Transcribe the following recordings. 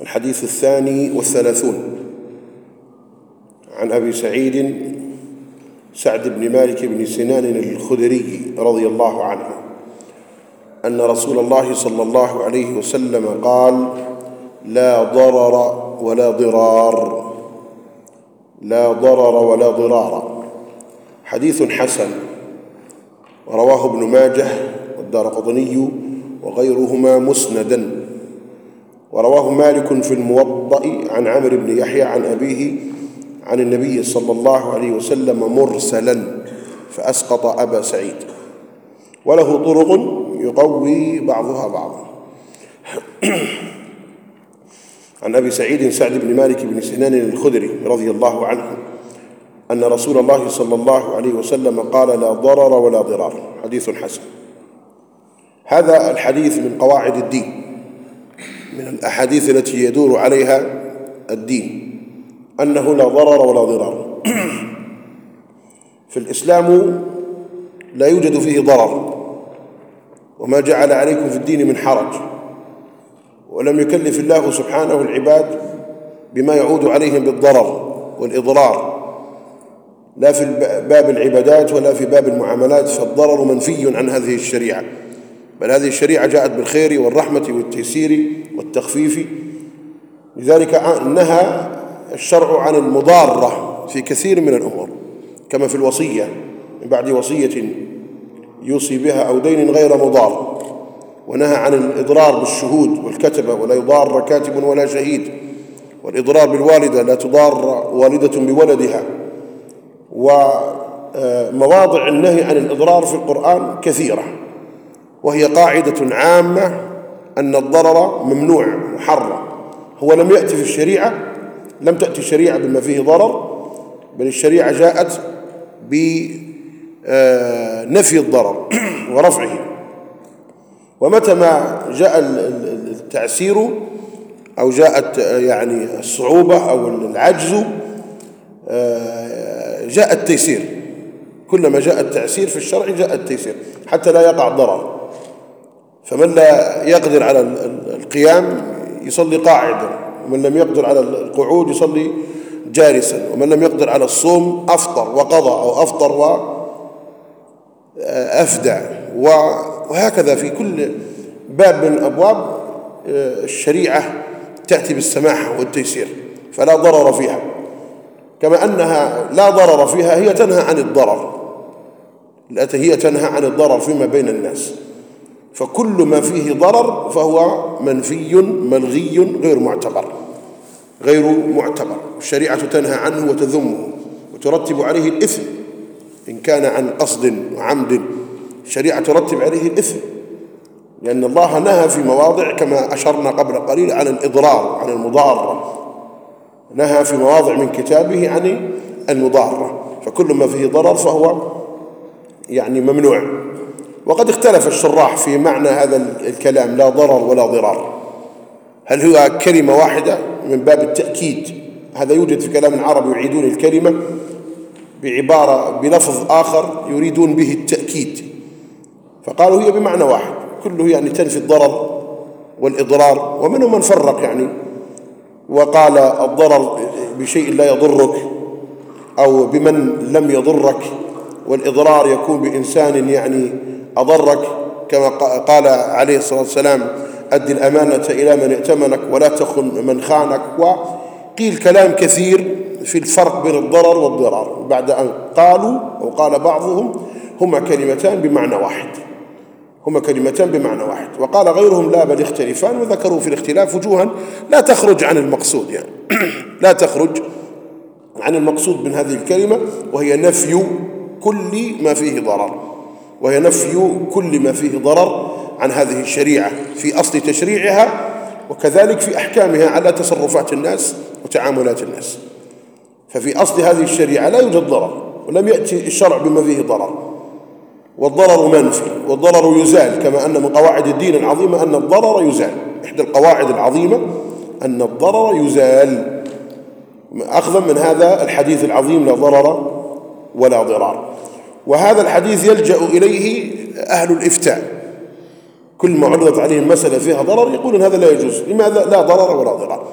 الحديث الثاني والثلاثون. عن أبي سعيد سعد بن مالك بن سنان الخدري رضي الله عنه أن رسول الله صلى الله عليه وسلم قال لا ضرر ولا ضرار. لا ضرر ولا ضرار. حديث حسن. رواه ابن ماجه والدار قطني وغيرهما مسندا. ورواه مالك في الموضأ عن عمرو بن يحيى عن أبيه عن النبي صلى الله عليه وسلم مرسلا فأسقط أبا سعيد. وله طرق يقوي بعضها بعضا عن أبي سعيد سعد بن مالك بن سنان الخدري رضي الله عنه أن رسول الله صلى الله عليه وسلم قال لا ضرر ولا ضرار. حديث حسن. هذا الحديث من قواعد الدين. من الأحاديث التي يدور عليها الدين أنه لا ضرر ولا ضرار. في الإسلام لا يوجد فيه ضرر وما جعل عليكم في الدين من حرج. ولم يكلف الله سبحانه العباد بما يعود عليهم بالضرر والإضرار. لا في باب العبادات ولا في باب المعاملات فالضرر منفي عن هذه الشريعة. بل هذه الشريعة جاءت بالخير والرحمة والتيسير والتخفيف. لذلك نهى الشرع عن المضارة في كثير من الأمور كما في الوصية من بعد وصية يوصي بها أو دين غير مضار ونهى عن الإضرار بالشهود والكتبة ولا يضار كاتب ولا شهيد والإضرار بالوالدة لا تضار والدة بولدها ومواضع النهي عن الإضرار في القرآن كثيرة. وهي قاعدة عامة أن الضرر ممنوع محرم. هو لم يأتي في الشريعة لم تأتي الشريعة بما فيه ضرر بل الشريعة جاءت بنفي الضرر ورفعه. ومتى ما جاء التعسير أو جاءت يعني الصعوبة أو العجز جاء التيسير. كلما جاء التعسير في الشرع جاء التيسير حتى لا يقع ضرر. فمن لا يقدر على القيام يصلي قاعدا ومن لم يقدر على القعود يصلي جالسا ومن لم يقدر على الصوم أفطر وقضى أو أفطر وأفدع وهكذا في كل باب من أبواب الشريعة تأتي بالسماحة والتيسير فلا ضرر فيها. كما أنها لا ضرر فيها هي تنهى عن الضرر. هي تنهى عن الضرر فيما بين الناس. فكل ما فيه ضرر فهو منفي ملغي غير معتبر غير معتبر. الشريعة تنهى عنه وتذمه وترتب عليه الإثم إن كان عن قصد وعمد. الشريعة ترتب عليه الإثم لأن الله نهى في مواضع كما أشرنا قبل قليل عن الإضرار عن المضارة نهى في مواضع من كتابه عن المضارة فكل ما فيه ضرر فهو يعني ممنوع. وقد اختلف الشراح في معنى هذا الكلام لا ضرر ولا ضرار. هل هو كلمة واحدة من باب التأكيد؟ هذا يوجد في كلام العرب يعيدون الكلمة بعبارة بلفظ آخر يريدون به التأكيد. فقالوا هي بمعنى واحد كله يعني تنفي الضرر والإضرار ومنهم من فرق يعني. وقال الضرر بشيء لا يضرك أو بمن لم يضرك والإضرار يكون بإنسان يعني أضرك كما قال عليه الصلاة والسلام أد الأمانة إلى من ائتمنك ولا تخن من خانك. وقيل كلام كثير في الفرق بين الضرر والضرار. بعد أن قالوا أو قال بعضهم هما كلمتان بمعنى واحد. هما كلمتان بمعنى واحد. وقال غيرهم لا بل يختلفان وذكروا في الاختلاف وجوها لا تخرج عن المقصود يعني. لا تخرج عن المقصود من هذه الكلمة وهي نفي كل ما فيه ضرر. وهي نفي كل ما فيه ضرر عن هذه الشريعة في أصل تشريعها وكذلك في أحكامها على تصرفات الناس وتعاملات الناس. ففي أصل هذه الشريعة لا يوجد ضرر ولم يأتي الشرع بما فيه ضرر. والضرر منفي والضرر يزال كما أن من قواعد الدين العظيمة أن الضرر يزال. إحدى القواعد العظيمة أن الضرر يزال. أخذا من هذا الحديث العظيم لا ضرر ولا ضرار. وهذا الحديث يلجأ إليه أهل الإفتاء. كل ما عرضت عليهم مسألة فيها ضرر يقولون هذا لا يجوز. لماذا؟ لا ضرر ولا ضرار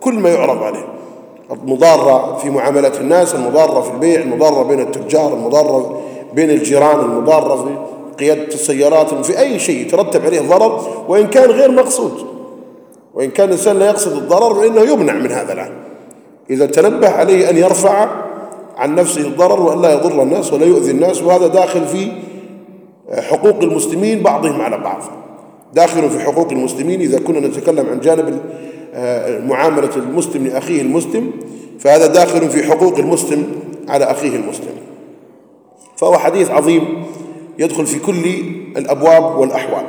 كل ما يعرض عليه. المضارة في معاملات الناس المضارة في البيع المضارة بين التجار المضارة بين الجيران المضارة في قيادة السيارات في أي شيء يترتب عليه ضرر وإن كان غير مقصود. وإن كان الإنسان لا يقصد الضرر فإنه يمنع من هذا الآن إذا تنبه عليه أن يرفع عن نفسه الضرر وأن لا يضر الناس ولا يؤذي الناس وهذا داخل في حقوق المسلمين بعضهم على بعض. داخل في حقوق المسلمين إذا كنا نتكلم عن جانب آه، معاملة المسلم لأخيه المسلم فهذا داخل في حقوق المسلم على أخيه المسلم. فهو حديث عظيم يدخل في كل الأبواب والأحوال.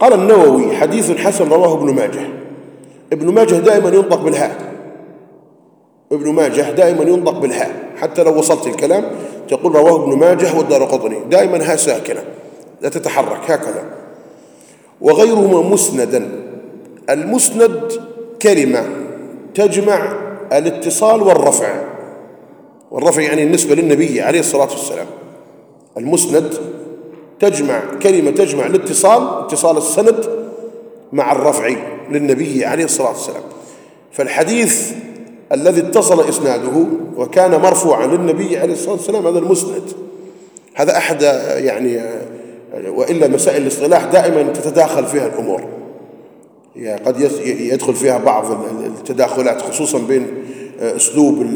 قال النووي حديث حسن رواه ابن ماجه. ابن ماجه دائما ينطق بالهاء. ابن ماجه دائما ينطق بالهاء حتى لو وصلت الكلام تقول رواه ابن ماجه والدار قطني. دائما ها ساكنة. لا تتحرك. هكذا. وغيرهما مسندا. المسند كلمة تجمع الاتصال والرفع. والرفع يعني النسبة للنبي عليه الصلاة والسلام. المسند تجمع كلمة تجمع الاتصال اتصال السند مع الرفع للنبي عليه الصلاة والسلام. فالحديث الذي اتصل إسناده وكان مرفوعا للنبي عليه الصلاة والسلام هذا المسند. هذا أحد يعني وإلا مسائل الاصطلاح دائما تتداخل فيها الأمور. يعني قد يدخل فيها بعض التداخلات خصوصا بين أسلوب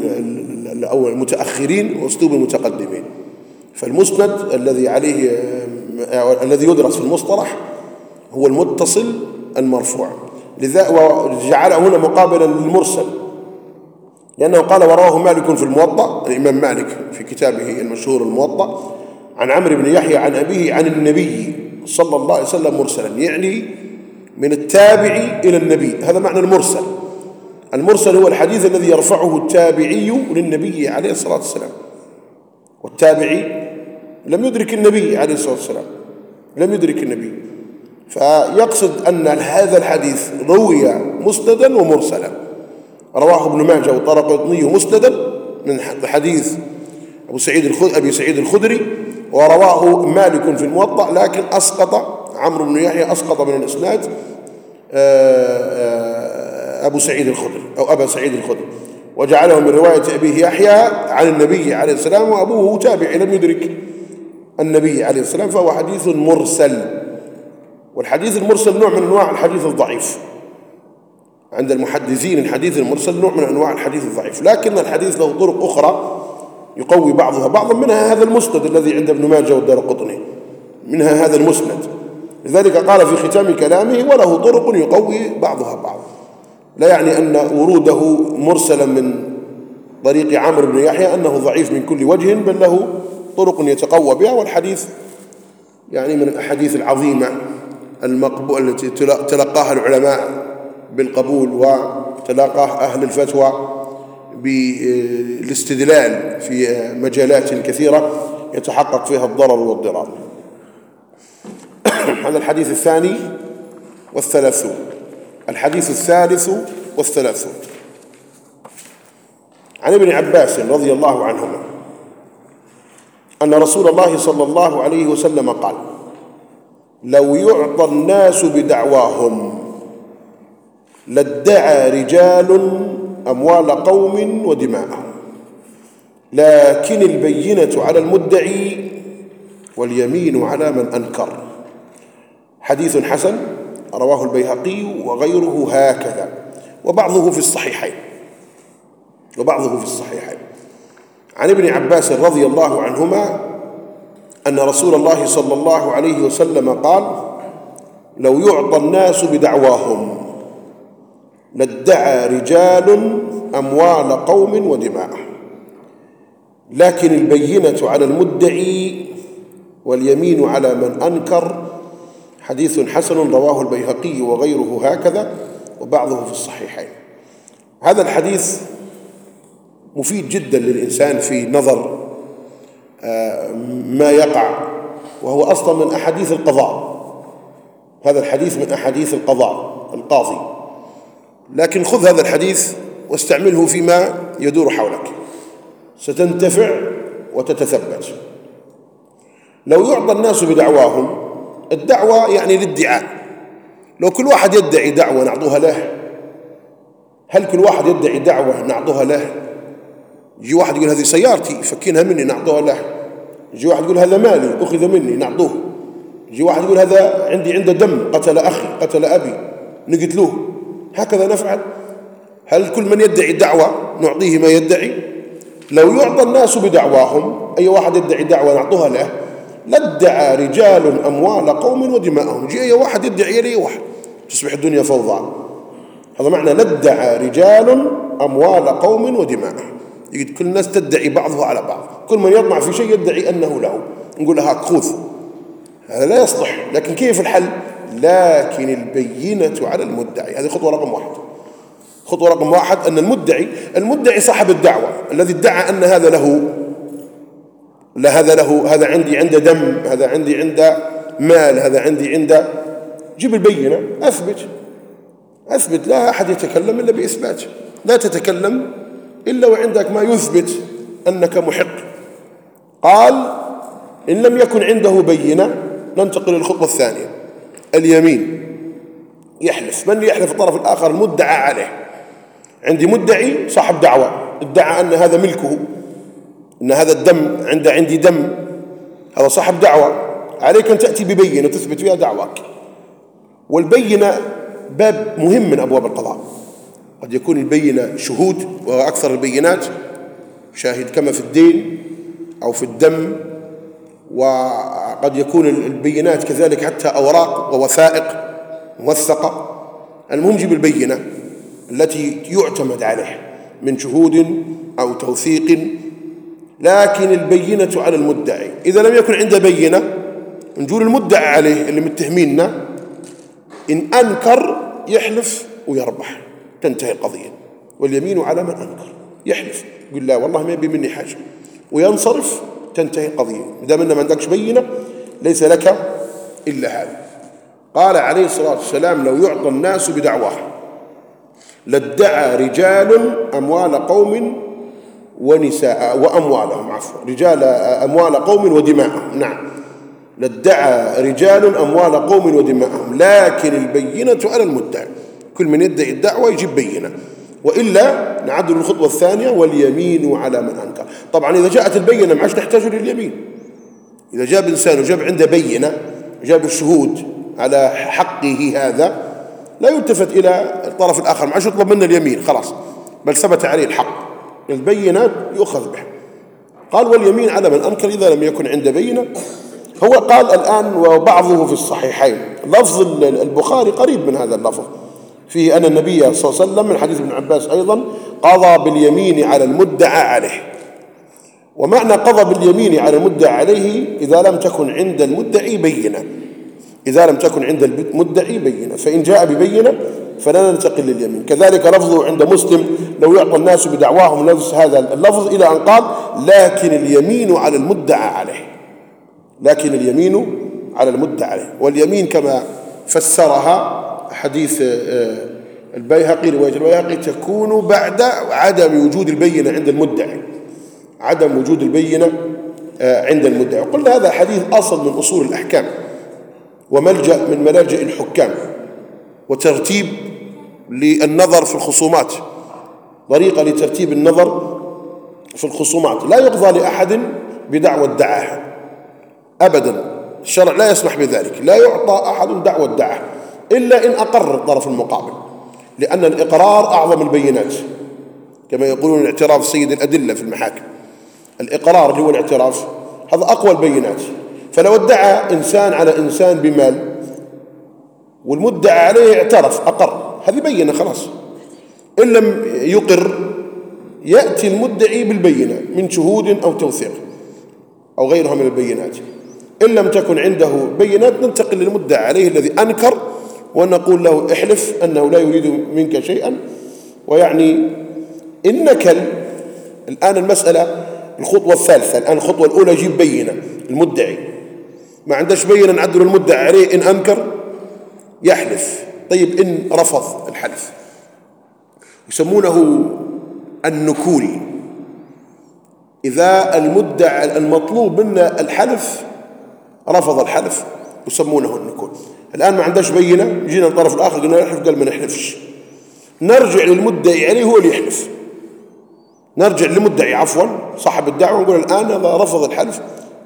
أو المتأخرين وأسلوب المتقدمين. فالمسند الذي عليه الذي يدرس في المصطلح هو المتصل المرفوع. لذا وجعل هنا مقابلا للمرسل. لأنه قال ورواه مالك في الموطأ الإمام مالك في كتابه المشهور الموطأ عن عمرو بن يحيى عن أبيه عن النبي صلى الله عليه وسلم مرسلا يعني من التابع إلى النبي هذا معنى المرسل. المرسل هو الحديث الذي يرفعه التابعي للنبي عليه الصلاة والسلام. والتابعي لم يدرك النبي عليه الصلاة والسلام لم يدرك النبي. فيقصد أن هذا الحديث روي مسندا ومرسلا. رواه ابن ماجه والطرقطني مسندا من حديث أبو سعيد الخدري أبي سعيد الخدري ورواه مالك في الموطأ لكن أسقط عمرو بن يحيى أسقط من الإسناد آه، آه، أبو سعيد الخدري أو أبا سعيد الخدري. وجعله من رواية أبيه يحيى عن النبي عليه السلام وأبوه تابع لم يدرك النبي عليه السلام فهو حديث مرسل. والحديث المرسل نوع من أنواع الحديث الضعيف. عند المحدثين الحديث المرسل نوع من أنواع الحديث الضعيف. لكن الحديث له طرق أخرى يقوي بعضها بعضا منها هذا المسند الذي عند ابن ماجه والدار قطني. منها هذا المسند. لذلك قال في ختام كلامه وله طرق يقوي بعضها بعضا. لا يعني أن وروده مرسلا من طريق عمرو بن يحيى أنه ضعيف من كل وجه بل له طرق يتقوى بها. والحديث يعني من الأحاديث العظيمة المقبول التي تلقاها العلماء بالقبول وتلاقاه أهل الفتوى بالاستدلال في مجالات كثيرة يتحقق فيها الضرر والضرار. هذا الحديث الثاني والثلاثون الحديث الثالث والثلاثون عن ابن عباس رضي الله عنهما أن رسول الله صلى الله عليه وسلم قال لو يعطى الناس بدعواهم لادعى رجال أموال قوم ودماءهم. لكن البينة على المدعي واليمين على من أنكر. حديث حسن رواه البيهقي وغيره هكذا. وبعضه في الصحيحين. وبعضه في الصحيحين. عن ابن عباس رضي الله عنهما أن رسول الله صلى الله عليه وسلم قال لو يعطى الناس بدعواهم لادعى رجال أموال قوم ودماءهم لكن البينة على المدعي واليمين على من أنكر حديث حسن رواه البيهقي وغيره هكذا وبعضه في الصحيحين. هذا الحديث مفيد جدا للإنسان في نظر آه، ما يقع وهو أصلا من أحاديث القضاء. هذا الحديث من أحاديث القضاء القاضي. لكن خذ هذا الحديث واستعمله فيما يدور حولك. ستنتفع وتتثبت. لو يعطى الناس بدعواهم الدعوة يعني الادعاء لو كل واحد يدعي دعوة نعطوها له هل كل واحد يدعي دعوة نعطوها له؟ يجي واحد يقول هذه سيارتي فكينها مني نعطوها له. يجي واحد يقول هذا مالي أخذ مني نعطوه. يجي واحد يقول هذا عندي عنده دم قتل أخي قتل أبي نقتلوه. هكذا نفعل. هل كل من يدعي دعوة نعطيه ما يدعي؟ لو يعطى الناس بدعواهم أي واحد يدعي دعوة نعطوها له لادعى رجال أموال قوم ودماءهم. جي أي واحد يدعي لي واحد تصبح الدنيا فوضى. هذا معنى لادعى رجال أموال قوم ودماءهم يقول كل الناس تدعي بعضها على بعض. كل من يطمع في شيء يدعي أنه له. نقول لها خذ هذا لا يصلح. لكن كيف الحل؟ لكن البينة على المدعي. هذه خطوة رقم واحد. خطوة رقم واحد أن المدعي المدعي صاحب الدعوة. الذي ادعى أن هذا له لا هذا له هذا عندي عنده دم هذا عندي عنده مال هذا عندي عنده جيب البينة أثبت. أثبت لا أحد يتكلم إلا بإثبات. لا تتكلم إلا وعندك ما يثبت أنك محق. قال إن لم يكن عنده بينة ننتقل للخطوة الثانية. اليمين. يحلف. من يحلف الطرف الآخر؟ المدعى عليه. عندي مدعي صاحب دعوة. ادعى أن هذا ملكه. أن هذا الدم عند عندي دم. هذا صاحب دعوة. عليك أن تأتي ببينة تثبت فيها دعواك. والبينة باب مهم من أبواب القضاء. قد يكون البينة شهود وهو أكثر البينات. شاهد كما في الدين أو في الدم وقد يكون البينات كذلك حتى أوراق ووثائق موثقة. المهم جيب البينة التي يعتمد عليه من شهود أو توثيق. لكن البينة على المدعي إذا لم يكن عنده بينة نقول المدعي عليه اللي متهميننا إن أنكر يحلف ويربح. تنتهي القضية. واليمين على من أنكر يحلف. يقول لا والله ما يبي مني حاجة. وينصرف تنتهي القضية إذا من ما عندكش بينة ليس لك إلا هذا قال عليه الصلاة والسلام لو يعطى الناس بدعواه لادعى رجال أموال قوم ونساء وأموالهم عفوا رجال أموال قوم ودماءهم. نعم. لادعى رجال أموال قوم ودماءهم. لكن البينة على المدعي. كل من يدعي الدعوة يجيب بينة. وإلا نعدل الخطوة الثانية واليمين على من أنكر. طبعا إذا جاءت البينة ما عادش نحتاج لليمين إذا جاب إنسان وجاب عنده بينة جاب الشهود على حقه هذا لا يلتفت إلى الطرف الآخر ما عادش يطلب منه اليمين خلاص. بل ثبت عليه الحق. البينات يؤخذ به قال واليمين على من أنكر إذا لم يكن عنده بينة. هو قال الآن وبعضه في الصحيحين. لفظ البخاري قريب من هذا اللفظ. فيه أن النبي صلى الله عليه وسلم من حديث ابن عباس أيضا قضى باليمين على المدعى عليه. ومعنى قضى باليمين على المدعى عليه إذا لم تكن عند المدعي بينة. إذا لم تكن عند المدعي بينة. فإن جاء ببينة فلا ننتقل لليمين. كذلك لفظه عند مسلم لو يعطى الناس بدعواهم نفس هذا اللفظ إلى أن قال لكن اليمين على المدعى عليه. لكن اليمين على المدعى عليه. واليمين كما فسرها حديث آه، البيهقي رواية البيهقي تكون بعد عدم وجود البينة عند المدعي. عدم وجود البينة آه، عند المدعي. قلنا هذا حديث أصل من أصول الأحكام وملجأ من ملاجئ الحكام وترتيب للنظر في الخصومات. طريقة لترتيب النظر في الخصومات. لا يقضى لأحد بدعوى الدعاء أبدا. الشرع لا يسمح بذلك. لا يعطى أحد دعوى الدعاء. إلا إن أقر الطرف المقابل لأن الإقرار أعظم البينات كما يقولون الاعتراف سيد الأدلة في المحاكم. الإقرار اللي هو الاعتراف هذا أقوى البينات. فلو ادعى إنسان على إنسان بمال والمدعى عليه اعترف أقر هذه بينة خلاص. إن لم يقر يأتي المدعي بالبينة من شهود أو توثيق أو غيرها من البينات. إن لم تكن عنده بينات ننتقل للمدعى عليه الذي أنكر ونقول له احلف أنه لا يريد منك شيئا. ويعني إنك الآن المسألة الخطوة الثالثة الآن الخطوة الأولى جيب بينة المدعي. ما عندش بينة نعدل المدعي عليه إن أنكر يحلف. طيب إن رفض الحلف. يسمونه النكول. إذا المدعي المطلوب منا الحلف رفض الحلف يسمونه النكول. الآن ما عندش بينة جينا الطرف الآخر قلنا يحلف قال ما نحلفش. نرجع للمدعي عليه هو اللي يحلف. نرجع للمدعي عفوا صاحب الدعوة نقول الآن إذا رفض الحلف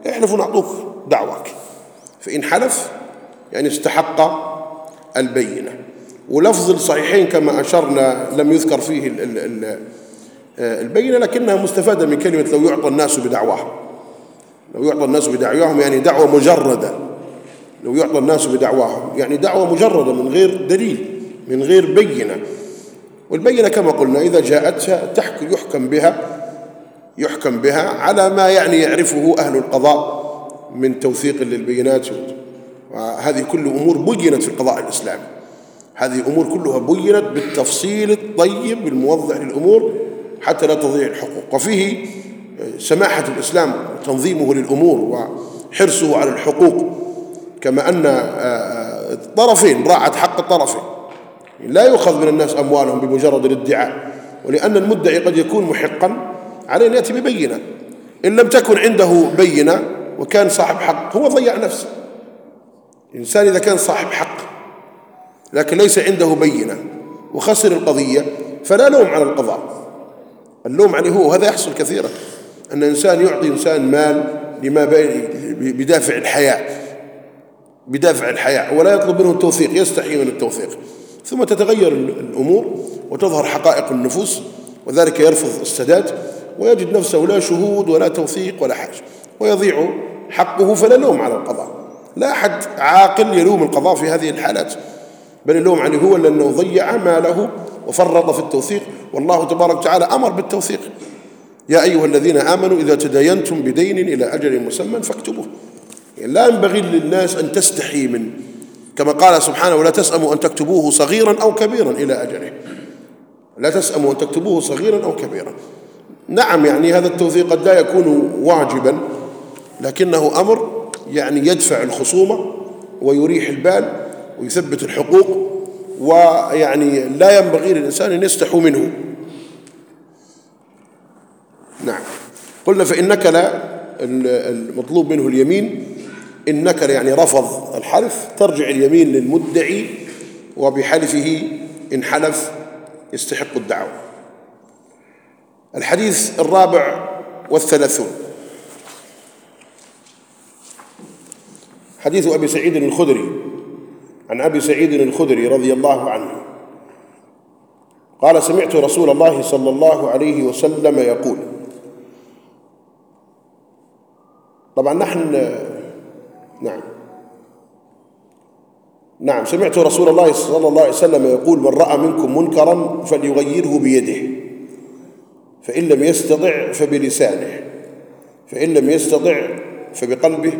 احلف ونعطوك دعوك فإن حلف يعني استحق البينة. ولفظ الصحيحين كما أشرنا لم يذكر فيه البينة لكنها مستفادة من كلمة لو يعطى الناس بدعواهم. لو يعطى الناس بدعواهم يعني دعوة مجردة. لو يعطى الناس بدعواهم. يعني دعوة مجردة من غير دليل من غير بينة. والبينة كما قلنا إذا جاءت يحكم بها يحكم بها على ما يعني يعرفه أهل القضاء من توثيق للبينات. وهذه كل أمور بينت في القضاء الإسلامي. هذه أمور كلها بينت بالتفصيل الطيب الموضح للأمور حتى لا تضيع الحقوق. وفيه سماحة الإسلام تنظيمه للأمور وحرصه على الحقوق. كما أن الطرفين راعت حق الطرفين. لا يؤخذ من الناس أموالهم بمجرد الادعاء. ولأن المدعي قد يكون محقا عليه أن يأتي ببينة. إن لم تكن عنده بينة وكان صاحب حق هو ضيع نفسه. الإنسان إذا كان صاحب حق لكن ليس عنده بينة وخسر القضية فلا لوم على القضاء. اللوم عليه هو وهذا يحصل كثيرا. أن إنسان يعطي إنسان مال لما بدافع الحياة. بدافع الحياة ولا يطلب منه التوثيق يستحي من التوثيق ثم تتغير الأمور وتظهر حقائق النفوس وذلك يرفض السداد ويجد نفسه لا شهود ولا توثيق ولا حاجة ويضيع حقه فلا لوم على القضاء. لا أحد عاقل يلوم القضاء في هذه الحالات بل اللوم عليه هو لأنه ضيع ماله وفرط في التوثيق. والله تبارك وتعالى أمر بالتوثيق. يا أيها الذين آمنوا إذا تداينتم بدين إلى أجل مسمى فاكتبوه. يعني لا ينبغي للناس أن تستحي من كما قال سبحانه ولا تسأموا أن تكتبوه صغيرا أو كبيرا إلى أجله. لا تسأموا أن تكتبوه صغيرا أو كبيرا. نعم يعني هذا التوثيق قد لا يكون واجبا لكنه أمر يعني يدفع الخصومة ويريح البال ويثبت الحقوق ويعني لا ينبغي للإنسان أن يستحوا منه. نعم. قلنا فإنك لا المطلوب منه اليمين إن نكر يعني رفض الحلف ترجع اليمين للمدعي وبحلفه إن حلف يستحق الدعوة. الحديث الرابع والثلاثون. حديث أبي سعيد الخدري عن أبي سعيد الخدري رضي الله عنه. قال سمعت رسول الله صلى الله عليه وسلم يقول طبعا نحن نعم. نعم سمعت رسول الله صلى الله عليه وسلم يقول من رأى منكم منكرا فليغيره بيده فإن لم يستطع فبلسانه فإن لم يستطع فبقلبه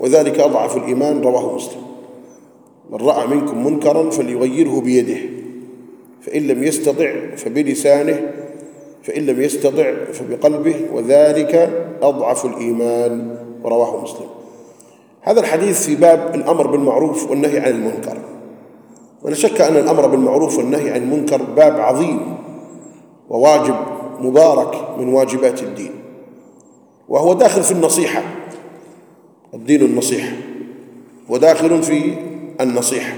وذلك أضعف الإيمان رواه مسلم. من رأى منكم منكرا فليغيره بيده فإن لم يستطع فبلسانه فإن لم يستطع فبقلبه وذلك أضعف الإيمان رواه مسلم. هذا الحديث في باب الأمر بالمعروف والنهي عن المنكر. ولا شك أن الأمر بالمعروف والنهي عن المنكر باب عظيم وواجب مبارك من واجبات الدين. وهو داخل في النصيحة الدين النصيحة وداخل في النصيحة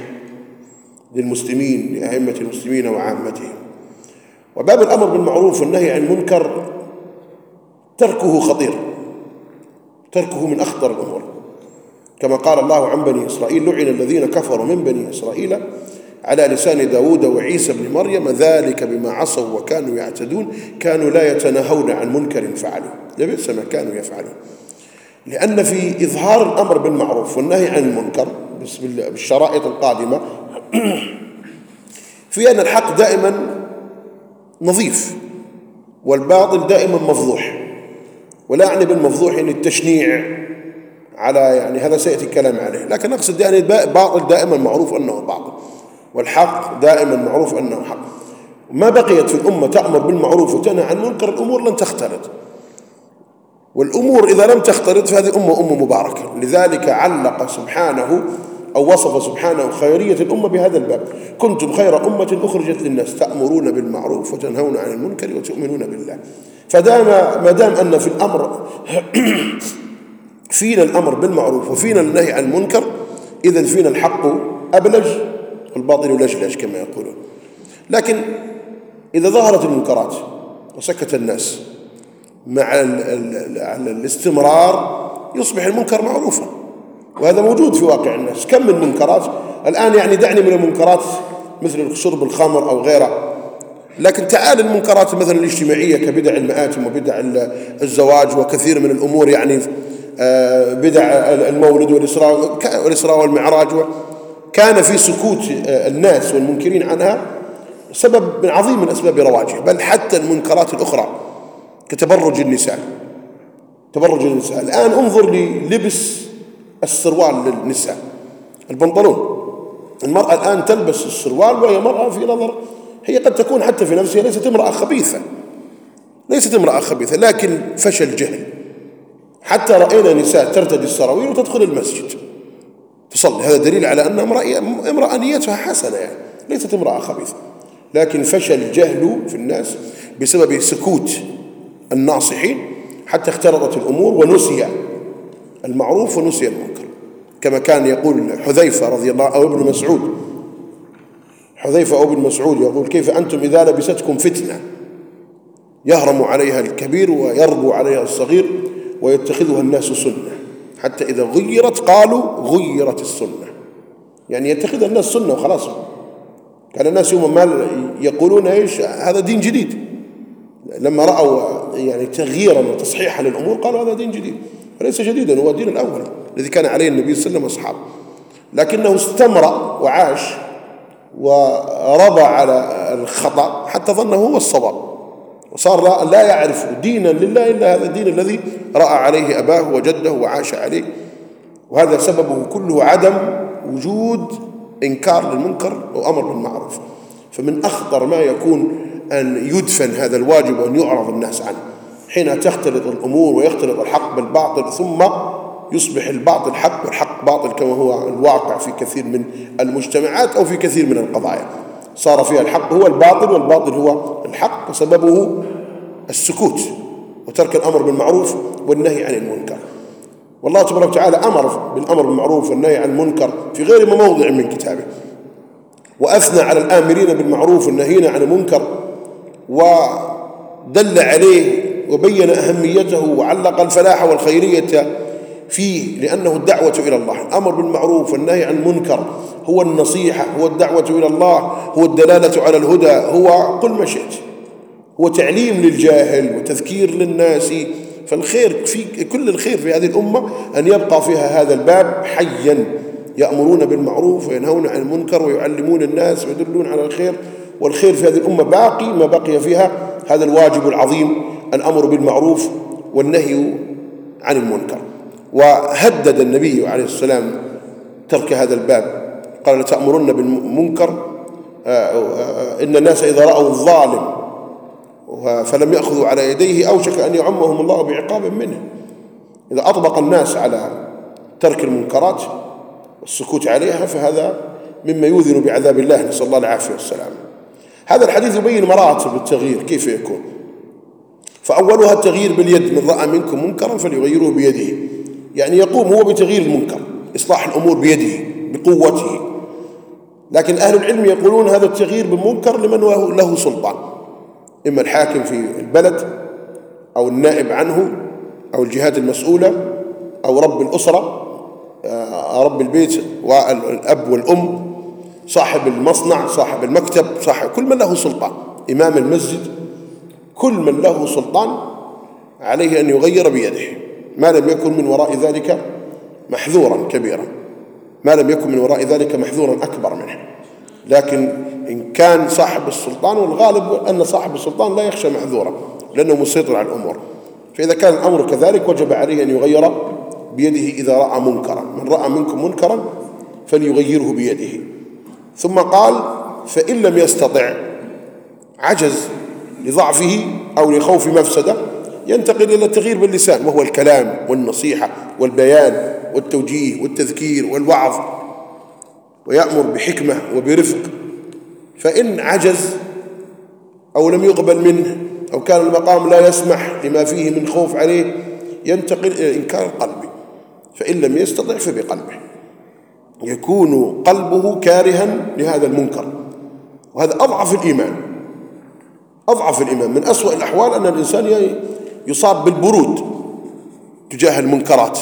للمسلمين لأئمة المسلمين وعامتهم. وباب الأمر بالمعروف والنهي عن المنكر تركه خطير تركه من أخطر الأمور. كما قال الله عن بني إسرائيل لعن الذين كفروا من بني إسرائيل على لسان داود وعيسى بن مريم ذلك بما عصوا وكانوا يعتدون كانوا لا يتناهون عن منكر فعلوا. لبئس ما كانوا يفعلون. لأن في إظهار الأمر بالمعروف والنهي عن المنكر بالشرائط القادمة في أن الحق دائما نظيف والباطل دائما مفضوح. ولا أعني بالمفضوح يعني التشنيع على يعني هذا سيأتي الكلام عليه. لكن أقصد يعني باطل دائما معروف أنه باطل. والحق دائما معروف أنه حق. ما بقيت في الأمة تأمر بالمعروف وتنهى عن المنكر الأمور لن تختلط. والأمور إذا لم تختلط فهذه أمة أمة مباركة. لذلك علق سبحانه أو وصف سبحانه خيرية الأمة بهذا الباب. كنتم خير أمة أخرجت للناس تأمرون بالمعروف وتنهون عن المنكر وتؤمنون بالله. فدام ما دام أن في الأمر فينا الأمر بالمعروف وفينا النهي عن المنكر إذا فينا الحق أبلج والباطل لجلج كما يقولون. لكن إذا ظهرت المنكرات وسكت الناس مع الاستمرار يصبح المنكر معروفا. وهذا موجود في واقع الناس. كم من منكرات؟ الآن يعني دعني من المنكرات مثل شرب الخمر أو غيره. لكن تعال المنكرات مثلا الاجتماعية كبدع المآتم وبدع الزواج وكثير من الأمور يعني بدع المولد والإسراء والإسراء والمعراج كان في سكوت آه، الناس والمنكرين عنها سبب عظيم من أسباب رواجه بل حتى المنكرات الأخرى كتبرج النساء تبرج النساء. الآن انظر للبس السروال للنساء البنطلون. المرأة الآن تلبس السروال وهي مرأة في نظر هي قد تكون حتى في نفسها ليست امرأة خبيثة ليست امرأة خبيثة لكن فشل جهل. حتى رأينا نساء ترتدي السراويل وتدخل المسجد. تصلي. هذا دليل على أن امرأة نيتها حسنة يعني ليست امرأة خبيثة. لكن فشل جهل في الناس بسبب سكوت الناصحين حتى اختلطت الأمور ونسي المعروف ونسي المنكر. كما كان يقول حذيفة رضي الله أو ابن مسعود. حذيفة أو ابن مسعود يقول كيف أنتم إذا لبستكم فتنة يهرم عليها الكبير ويربو عليها الصغير ويتخذها الناس سنة. حتى إذا غيرت قالوا غيرت السنة. يعني يتخذها الناس سنة وخلاص. كان الناس يوم ما يقولون إيش هذا دين جديد. لما رأوا يعني تغييرا وتصحيحا للأمور قالوا هذا دين جديد. وليس جديدا هو الدين الأول الذي كان عليه النبي صلى الله عليه وسلم وأصحابه. لكنه استمر وعاش وربى على الخطأ حتى ظنه هو الصواب. وصار لا يعرف دينا لله إلا هذا الدين الذي رأى عليه أباه وجده وعاش عليه. وهذا سببه كله عدم وجود إنكار للمنكر وأمر بالمعروف. فمن أخطر ما يكون أن يدفن هذا الواجب وأن يعرض الناس عنه. حين تختلط الأمور ويختلط الحق بالباطل ثم يصبح الباطل حق والحق باطل كما هو الواقع في كثير من المجتمعات أو في كثير من القضايا. صار فيها الحق هو الباطل والباطل هو الحق وسببه السكوت وترك الأمر بالمعروف والنهي عن المنكر. والله تبارك وتعالى أمر بالأمر بالمعروف والنهي عن المنكر في غير موضع من كتابه. وأثنى على الآمرين بالمعروف والنهيين عن المنكر ودل عليه وبين أهميته وعلق الفلاح والخيرية فيه لأنه الدعوة إلى الله. الأمر بالمعروف والنهي عن المنكر هو النصيحة هو الدعوة إلى الله هو الدلالة على الهدى هو قل ما شئت. هو تعليم للجاهل وتذكير للناس. فالخير في كل الخير في هذه الأمة أن يبقى فيها هذا الباب حيا. يأمرون بالمعروف وينهون عن المنكر ويعلمون الناس ويدلون على الخير. والخير في هذه الأمة باقي ما بقي فيها هذا الواجب العظيم الأمر بالمعروف والنهي عن المنكر. وهدد النبي عليه السلام ترك هذا الباب. قال لتأمرن بالمنكر؟ آه، آه، إن الناس إذا رأوا الظالم فلم يأخذوا على يديه أوشك أن يعمهم الله بعقاب منه. إذا أطبق الناس على ترك المنكرات والسكوت عليها فهذا مما يوذن بعذاب الله. نسأل الله العافية والسلام. هذا الحديث يبين مراتب التغيير كيف يكون؟ فأولها التغيير باليد من رأى منكم منكرا فليغيره بيده. يعني يقوم هو بتغيير المنكر إصلاح الأمور بيده بقوته. لكن أهل العلم يقولون هذا التغيير بالمنكر لمن له سلطان. إما الحاكم في البلد أو النائب عنه أو الجهات المسؤولة أو رب الأسرة آه، رب البيت والأب والأم صاحب المصنع صاحب المكتب صاحب كل من له سلطان. إمام المسجد كل من له سلطان عليه أن يغير بيده. ما لم يكن من وراء ذلك محذورا كبيرا. ما لم يكن من وراء ذلك محذورا أكبر منه. لكن إن كان صاحب السلطان والغالب أن صاحب السلطان لا يخشى محذورا لأنه مسيطر على الأمور. فإذا كان الأمر كذلك وجب عليه أن يغير بيده إذا رأى منكرا. من رأى منكم منكرا فليغيره بيده. ثم قال فإن لم يستطع عجز لضعفه أو لخوف مفسدة ينتقل إلى التغيير باللسان وهو الكلام والنصيحة والبيان والتوجيه والتذكير والوعظ ويأمر بحكمة وبرفق. فإن عجز أو لم يقبل منه أو كان المقام لا يسمح لما فيه من خوف عليه ينتقل إلى إنكار القلب فإن لم يستطع فبقلبه. يكون قلبه كارها لهذا المنكر. وهذا أضعف الإيمان. أضعف الإيمان. من أسوأ الأحوال أن الإنسان يصاب بالبرود تجاه المنكرات.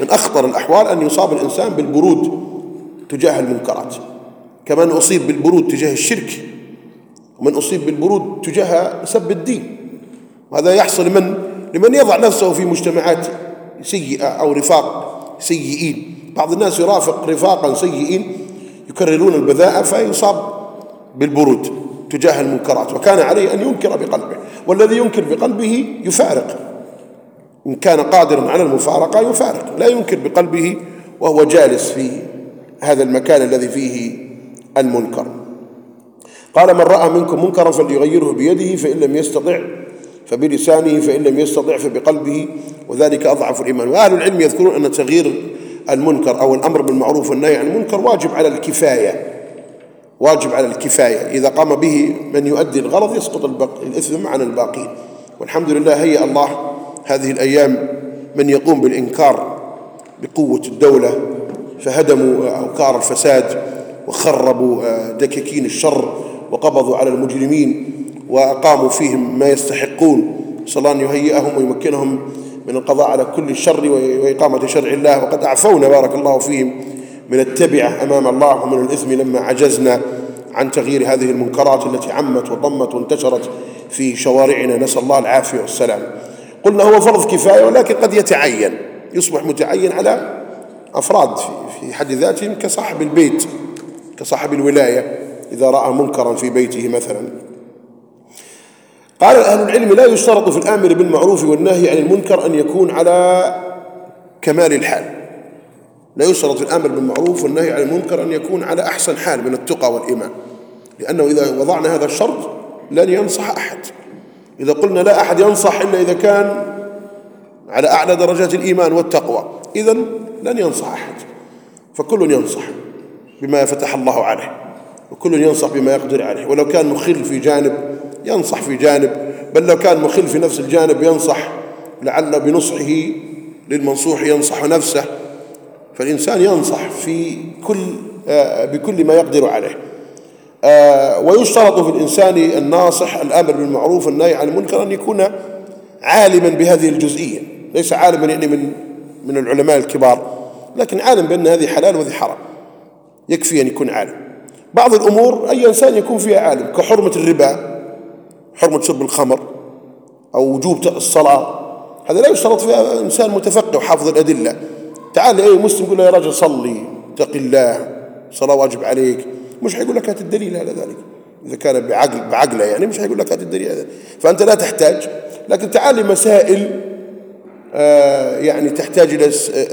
من أخطر الأحوال أن يصاب الإنسان بالبرود تجاه المنكرات. كمان أصيب بالبرود تجاه الشرك ومن أصيب بالبرود تجاه سب الدين. وهذا يحصل من لمن يضع نفسه في مجتمعات سيئة أو رفاق سيئين. بعض الناس يرافق رفاقا سيئين يكررون البذاءة فيصاب بالبرود. تجاه المنكرات وكان عليه أن ينكر بقلبه والذي ينكر بقلبه يفارق. إن كان قادرا على المفارقة يفارق لا ينكر بقلبه وهو جالس في هذا المكان الذي فيه المنكر. قال من رأى منكم منكرا فليغيره بيده فإن لم يستطع فبلسانه فإن لم يستطع فبقلبه وذلك أضعف الإيمان. وأهل العلم يذكرون أن تغيير المنكر أو الأمر بالمعروف والنهي عن المنكر واجب على الكفاية. واجب على الكفاية. إذا قام به من يؤدي الغرض يسقط الإثم عن الباقين. والحمد لله هيأ الله هذه الأيام من يقوم بالإنكار بقوة الدولة فهدموا أوكار الفساد وخربوا آه، دكاكين الشر وقبضوا على المجرمين وأقاموا فيهم ما يستحقون. صلى الله أن يهيئهم ويمكنهم من القضاء على كل الشر وإقامة شرع الله. وقد أعفونا بارك الله فيهم. من التبعة أمام الله ومن الإثم لما عجزنا عن تغيير هذه المنكرات التي عمت وضمت وانتشرت في شوارعنا. نسأل الله العافية والسلام. قلنا هو فرض كفاية ولكن قد يتعين. يصبح متعين على أفراد في حد ذاتهم كصاحب البيت كصاحب الولاية إذا رأى منكرا في بيته مثلا. قال أهل العلم لا يشترط في الآمر بالمعروف والنهي عن المنكر أن يكون على كمال الحال. لا يشترط في الآمر بالمعروف والنهي عن المنكر أن يكون على أحسن حال من التقى والإيمان. لأنه إذا وضعنا هذا الشرط لن ينصح أحد. إذا قلنا لا أحد ينصح إلا إذا كان على أعلى درجات الإيمان والتقوى إذا لن ينصح أحد. فكل ينصح بما فتح الله عليه وكل ينصح بما يقدر عليه. ولو كان مخل في جانب ينصح في جانب. بل لو كان مخل في نفس الجانب ينصح لعل بنصحه للمنصوح ينصح نفسه. فالإنسان ينصح في كل آه، بكل ما يقدر عليه. آه، ويشترط في الإنسان الناصح الأمر بالمعروف والنهي عن المنكر أن يكون عالما بهذه الجزئية. ليس عالما يعني من من العلماء الكبار لكن عالم بأن هذه حلال وهذه حرام. يكفي أن يكون عالم. بعض الأمور أي إنسان يكون فيها عالم كحرمة الربا حرمة شرب الخمر أو وجوب الصلاة هذا لا يشترط فيها إنسان متفقه وحافظ الأدلة. تعال أي مسلم يقول له يا رجل صلي اتق الله صلاة واجب عليك. مش حيقول لك هات الدليل على ذلك. إذا كان بعقل بعقله يعني مش حيقول لك هات الدليل هذا فأنت لا تحتاج. لكن تعال لمسائل آه يعني تحتاج إلى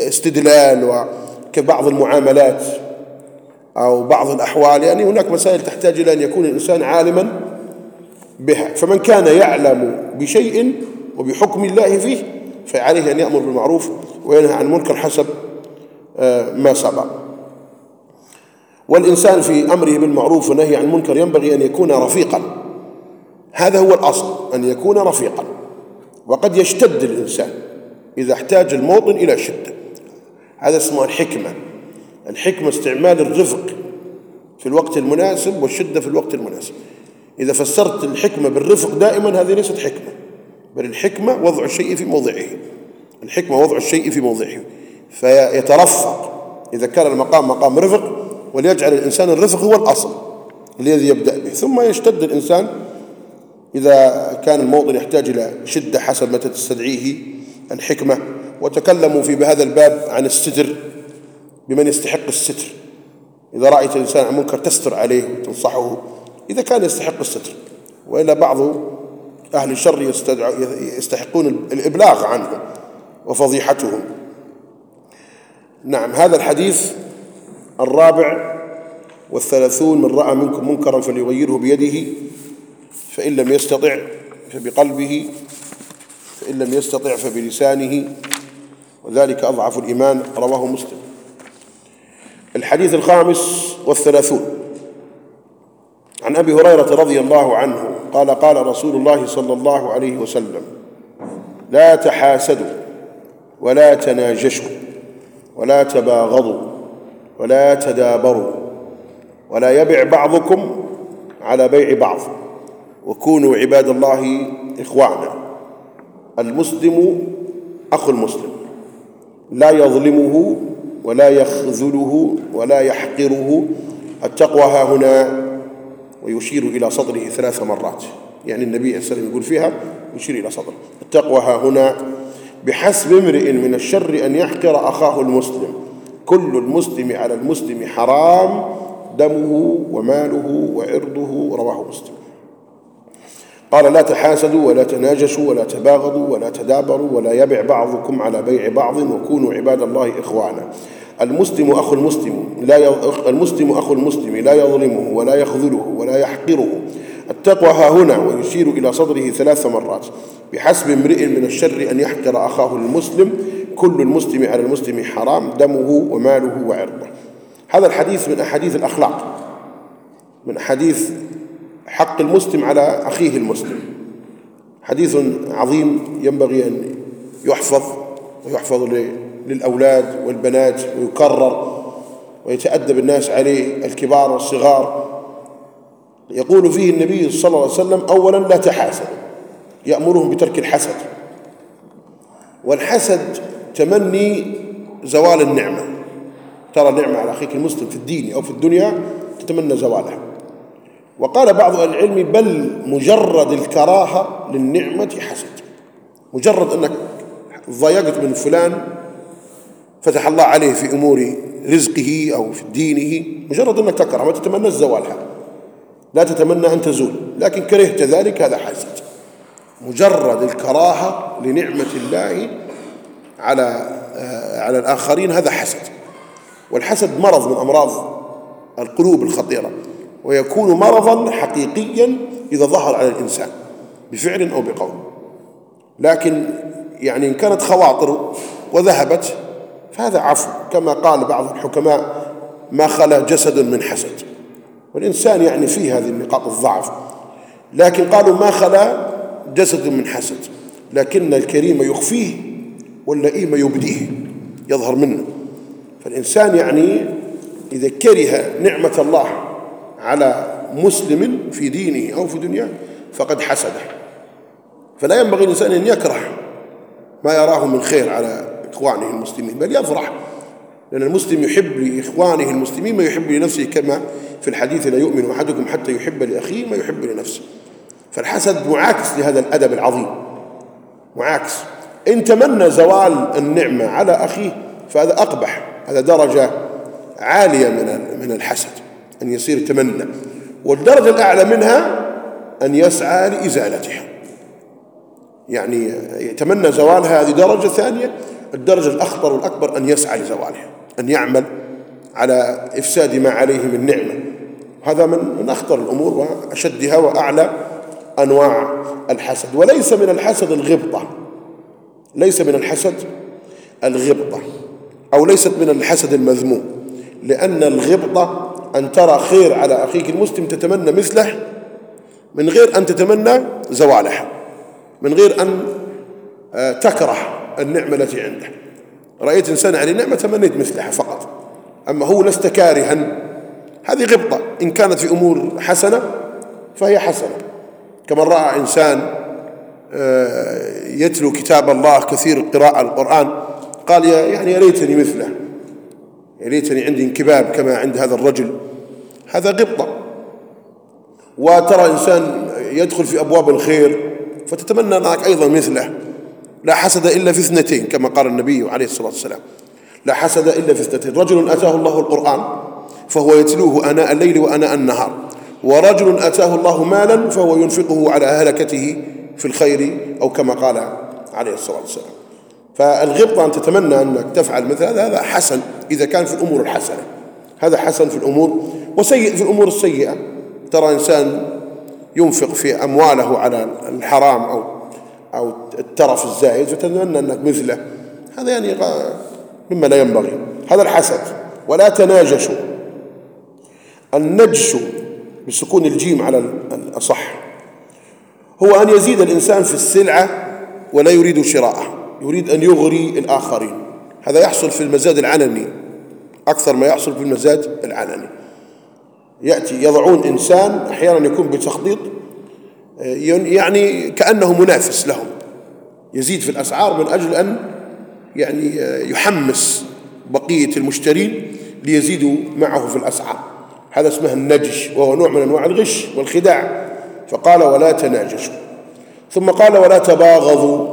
استدلال وكبعض المعاملات أو بعض الأحوال. يعني هناك مسائل تحتاج إلى أن يكون الإنسان عالما بها. فمن كان يعلم بشيء وبحكم الله فيه فعليه أن يأمر بالمعروف وينهى عن المنكر حسب آه، ما سبق. والإنسان في أمره بالمعروف ونهي عن المنكر ينبغي أن يكون رفيقا. هذا هو الأصل أن يكون رفيقا. وقد يشتد الإنسان إذا احتاج الموطن إلى شدة. هذا اسمه الحكمة. الحكمة استعمال الرفق في الوقت المناسب والشدة في الوقت المناسب. إذا فسرت الحكمة بالرفق دائما هذه ليست حكمة بل الحكمة وضع الشيء في موضعه. الحكمة وضع الشيء في موضعه فيترفق. إذا كان المقام مقام رفق وليجعل الإنسان الرفق هو الأصل الذي يبدأ به. ثم يشتد الإنسان إذا كان الموطن يحتاج إلى شدة حسب ما تستدعيه الحكمة. وتكلموا في بهذا الباب عن الستر بمن يستحق الستر. إذا رأيت الإنسان عن منكر تستر عليه وتنصحه إذا كان يستحق الستر. وإلا بعض أهل الشر يستحقون الإبلاغ عنه. وفضيحتهم. نعم هذا الحديث الرابع والثلاثون من رأى منكم منكرا فليغيره بيده فإن لم يستطع فبقلبه فإن لم يستطع فبلسانه وذلك أضعف الإيمان رواه مسلم. الحديث الخامس والثلاثون. عن أبي هريرة رضي الله عنه قال قال رسول الله صلى الله عليه وسلم لا تحاسدوا ولا تناجشوا ولا تباغضوا ولا تدابروا ولا يبع بعضكم على بيع بعض. وكونوا عباد الله إخوانا المسلم أخو المسلم. لا يظلمه ولا يخذله ولا يحقره. التقوى ها هنا ويشير إلى صدره ثلاث مرات. يعني النبي صلى الله عليه وسلم يقول فيها يشير إلى صدره. التقوى ها هنا بحسب امرئ من الشر أن يحقر أخاه المسلم. كل المسلم على المسلم حرام دمه وماله وعرضه رواه مسلم. قال لا تحاسدوا ولا تناجشوا ولا تباغضوا ولا تدابروا ولا يبع بعضكم على بيع بعض وكونوا عباد الله إخوانا. المسلم أخو المسلم لا. المسلم أخو المسلم لا يظلمه ولا يخذله ولا يحقره. التقوى ها هنا ويشير إلى صدره ثلاث مرات. بحسب امرئ من الشر أن يحقر أخاه المسلم كل المسلم على المسلم حرام دمه وماله وعرضه. هذا الحديث من أحاديث الأخلاق من أحاديث حق المسلم على أخيه المسلم. حديث عظيم ينبغي أن يحفظ ويحفظ للأولاد والبنات ويكرر ويتأدب الناس عليه الكبار والصغار. يقول فيه النبي صلى الله عليه وسلم أولا لا تحاسد يأمرهم بترك الحسد. والحسد تمني زوال النعمة. ترى نعمة على أخيك المسلم في الدين أو في الدنيا تتمنى زوالها. وقال بعض العلم بل مجرد الكراهة للنعمة حسد. مجرد أنك ضايقت من فلان فتح الله عليه في أمور رزقه أو في دينه مجرد أنك تكره ما تتمنى زوالها. لا تتمنى أن تزول. لكن كرهت ذلك هذا حسد مجرد الكراهة لنعمة الله على آه، على الآخرين هذا حسد. والحسد مرض من أمراض القلوب الخطيرة. ويكون مرضا حقيقيا إذا ظهر على الإنسان بفعل أو بقول. لكن يعني إن كانت خواطر وذهبت فهذا عفو. كما قال بعض الحكماء ما خلا جسد من حسد. والإنسان يعني فيه هذه النقاط الضعف. لكن قالوا ما خلا جسد من حسد لكن الكريم يخفيه واللئيم يبديه يظهر منه. فالإنسان يعني إذا كره نعمة الله على مسلم في دينه أو في دنياه فقد حسده. فلا ينبغي الإنسان أن يكره ما يراه من خير على إخوانه المسلمين بل يفرح لأن المسلم يحب لإخوانه المسلمين ما يحب لنفسه كما في الحديث لا يؤمن أحدكم حتى يحب لأخيه ما يحب لنفسه. فالحسد معاكس لهذا الأدب العظيم. معاكس. إن تمنى زوال النعمة على أخيه فهذا أقبح هذا درجة عالية من من الحسد أن يصير يتمنى والدرجة الأعلى منها أن يسعى لإزالتها. يعني يتمنى زوالها هذه درجة ثانية الدرجة الأخطر والأكبر أن يسعى لزوالها أن يعمل على إفساد ما عليه من نعمة. هذا من من أخطر الأمور وأشدها وأعلى أنواع الحسد. وليس من الحسد الغبطة. ليس من الحسد الغبطة. أو ليست من الحسد المذموم. لأن الغبطة أن ترى خير على أخيك المسلم تتمنى مثله من غير أن تتمنى زواله من غير أن آه، تكره النعمة التي عنده. رأيت إنسان عليه نعمة تمنيت مثلها فقط. أما هو لست كارها هذه غبطة. إن كانت في أمور حسنة فهي حسنة. كما رأى إنسان آه، يتلو كتاب الله كثير قراءة القرآن قال يعني يا ليتني مثله. يا ليتني عندي انكباب كما عند هذا الرجل. هذا غبطة. وترى إنسان يدخل في أبواب الخير فتتمنى أنك أيضا مثله. لا حسد إلا في اثنتين كما قال النبي عليه الصلاة والسلام. لا حسد إلا في اثنتين. رجل أتاه الله القرآن فهو يتلوه أناء الليل وأناء النهار. ورجل أتاه الله مالا فهو ينفقه على هلكته في الخير أو كما قال عليه الصلاة والسلام. فالغبطة أن تتمنى أنك تفعل مثل هذا هذا حسن إذا كان في الأمور الحسنة. هذا حسن في الأمور وسيء في الأمور السيئة. ترى إنسان ينفق في أمواله على الحرام أو أو الترف الزائد فتتمنى أنك مثله. هذا يعني مما لا ينبغي. هذا الحسد. ولا تناجشوا. النجش بسكون الجيم على الأصح. هو أن يزيد الإنسان في السلعة ولا يريد شراءه يريد أن يغري الآخرين. هذا يحصل في المزاد العلني أكثر ما يحصل في المزاد العلني. يأتي يضعون إنسان أحيانا يكون بتخطيط يعني كأنه منافس لهم. يزيد في الأسعار من أجل أن يعني يحمس بقية المشترين ليزيدوا معه في الأسعار. هذا اسمه النجش وهو نوع من أنواع الغش والخداع. فقال ولا تناجشوا. ثم قال ولا تباغضوا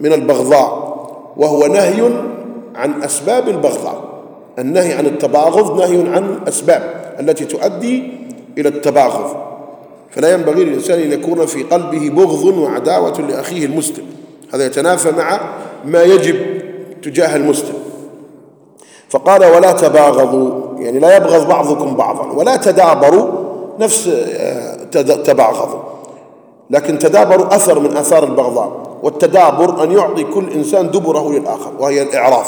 من البغضاء وهو نهي عن أسباب البغضاء. النهي عن التباغض نهي عن الأسباب التي تؤدي إلى التباغض. فلا ينبغي للإنسان أن يكون في قلبه بغض وعداوة لأخيه المسلم. هذا يتنافى مع ما يجب تجاه المسلم. فقال ولا تباغضوا. يعني لا يبغض بعضكم بعضا ولا تدابروا نفس آه، تباغضوا. لكن تدابروا أثر من أثار البغضاء والتدابر أن يعطي كل إنسان دبره للآخر وهي الإعراض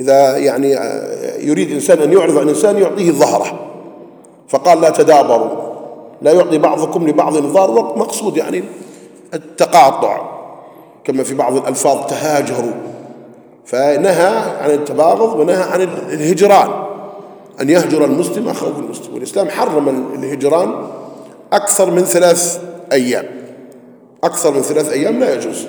إذا يعني آه، يريد إنسان أن يعرض عن إنسان يعطيه ظهره فقال لا تدابروا. لا يعطي بعضكم لبعض ظهر مقصود يعني التقاطع. كما في بعض الألفاظ تهاجروا. فنهى عن التباغض ونهى عن الهجران. أن يهجر المسلم أخوه المسلم والإسلام حرم الهجران أكثر من ثلاث أيام. أكثر من ثلاث أيام لا يجوز.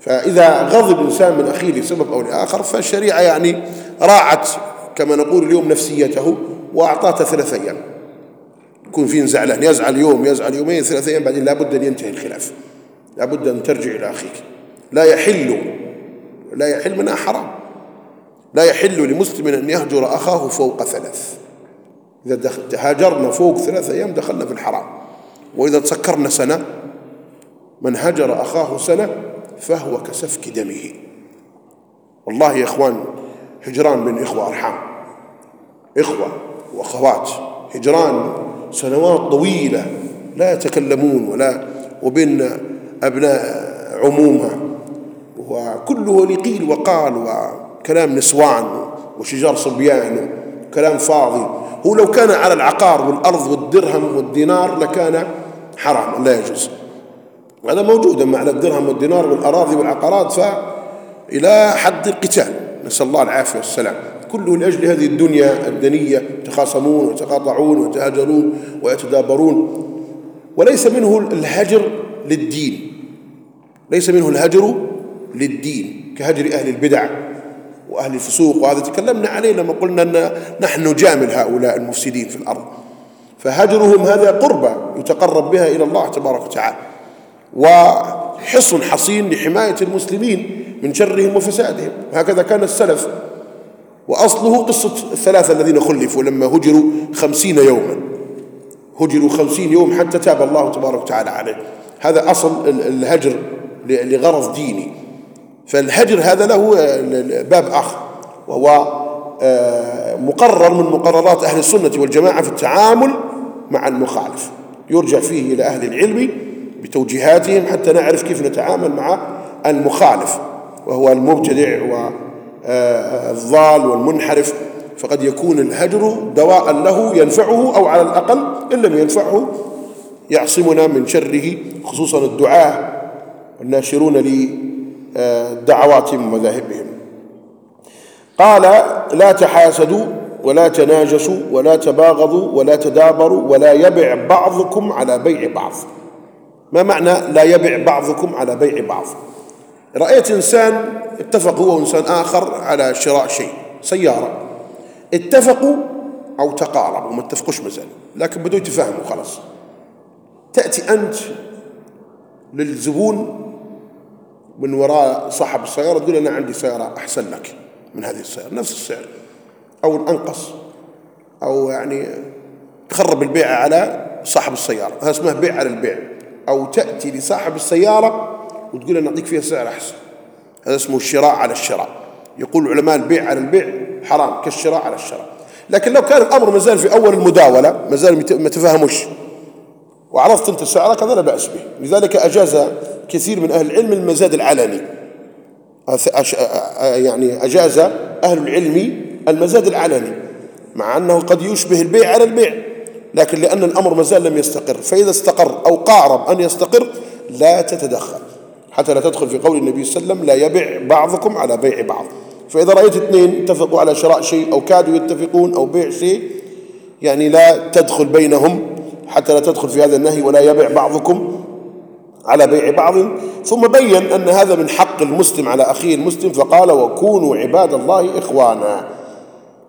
فإذا غضب إنسان من أخيه لسبب أو لآخر فالشريعة يعني راعت كما نقول اليوم نفسيته وأعطاته ثلاث أيام. يكون فيه زعلان يزعل يوم يزعل يومين ثلاث أيام بعدين لابد أن ينتهي الخلاف. لابد أن ترجع إلى أخيك. لا يحل لا يحل منها حرام. لا يحل لمسلم أن يهجر أخاه فوق ثلاث. إذا هاجرنا فوق ثلاث أيام دخلنا في الحرام. وإذا تسكرنا سنة من هجر أخاه سنة فهو كسفك دمه. والله يا إخوان هجران بين إخوة أرحام. إخوة وأخوات هجران سنوات طويلة لا يتكلمون ولا وبين أبناء عمومة. وكله لقيل وقال وكلام نسوان وشجار صبيان وكلام فاضي. هو لو كان على العقار والأرض والدرهم والدينار لكان حرام لا يجوز. هذا موجود مع الدرهم والدينار والأراضي والعقارات فإلى حد القتال. نسأل الله العافية والسلام. كله لأجل هذه الدنيا الدنية يتخاصمون ويتقاطعون ويتهاجرون ويتدابرون. وليس منه الهجر للدين. ليس منه الهجر للدين كهجر أهل البدع وأهل الفسوق وهذا تكلمنا عليه لما قلنا أن نحن نجامل هؤلاء المفسدين في الأرض. فهجرهم هذا قربة يتقرب بها إلى الله تبارك وتعالى. وحصن حصين لحماية المسلمين من شرهم وفسادهم. وهكذا كان السلف. وأصله قصة الثلاثة الذين خلفوا لما هجروا خمسين يوما. هجروا خمسين يوم حتى تاب الله تبارك وتعالى عليه. هذا أصل الهجر لغرض ديني. فالهجر هذا له باب آخر وهو آه، مقرر من مقررات أهل السنة والجماعة في التعامل مع المخالف. يرجع فيه إلى أهل العلم بتوجيهاتهم حتى نعرف كيف نتعامل مع المخالف. وهو المبتدع والضال والمنحرف. فقد يكون الهجر دواء له ينفعه أو على الأقل إن لم ينفعه يعصمنا من شره خصوصا الدعاة والناشرون لدعواتهم ومذاهبهم. قال لا تحاسدوا ولا تناجسوا ولا تباغضوا ولا تدابروا ولا يبع بعضكم على بيع بعض. ما معنى لا يبع بعضكم على بيع بعض؟ رأيت إنسان اتفق هو وإنسان آخر على شراء شيء سيارة. اتفقوا أو تقاربوا ما اتفقوش مثلا لكن بدوا يتفاهموا خلاص. تأتي أنت للزبون من وراء صاحب السيارة تقول أنا عندي سيارة أحسن لك من هذه السيارة نفس السعر. أو الأنقص أو يعني تخرب البيع على صاحب السيارة هذا اسمه بيع على البيع. أو تأتي لصاحب السيارة وتقول أنا أعطيك فيها سعر أحسن. هذا اسمه الشراء على الشراء. يقول العلماء البيع على البيع حرام كالشراء على الشراء. لكن لو كان الأمر ما زال في أول المداولة ما زال ما تفهموش. وعرفت أنت سعرك هذا لا بأس به. لذلك أجاز كثير من أهل العلم المزاد العلني يعني أجاز أهل العلم المزاد العلني مع أنه قد يشبه البيع على البيع لكن لأن الأمر ما زال لم يستقر. فإذا استقر أو قارب أن يستقر لا تتدخل. حتى لا تدخل في قول النبي صلى الله عليه وسلم لا يبيع بعضكم على بيع بعض. فإذا رأيت اثنين اتفقوا على شراء شيء أو كادوا يتفقون أو بيع شيء يعني لا تدخل بينهم حتى لا تدخل في هذا النهي ولا يبيع بعضكم على بيع بعض ثم بين أن هذا من حق المسلم على أخيه المسلم فقال وكونوا عباد الله إخوانا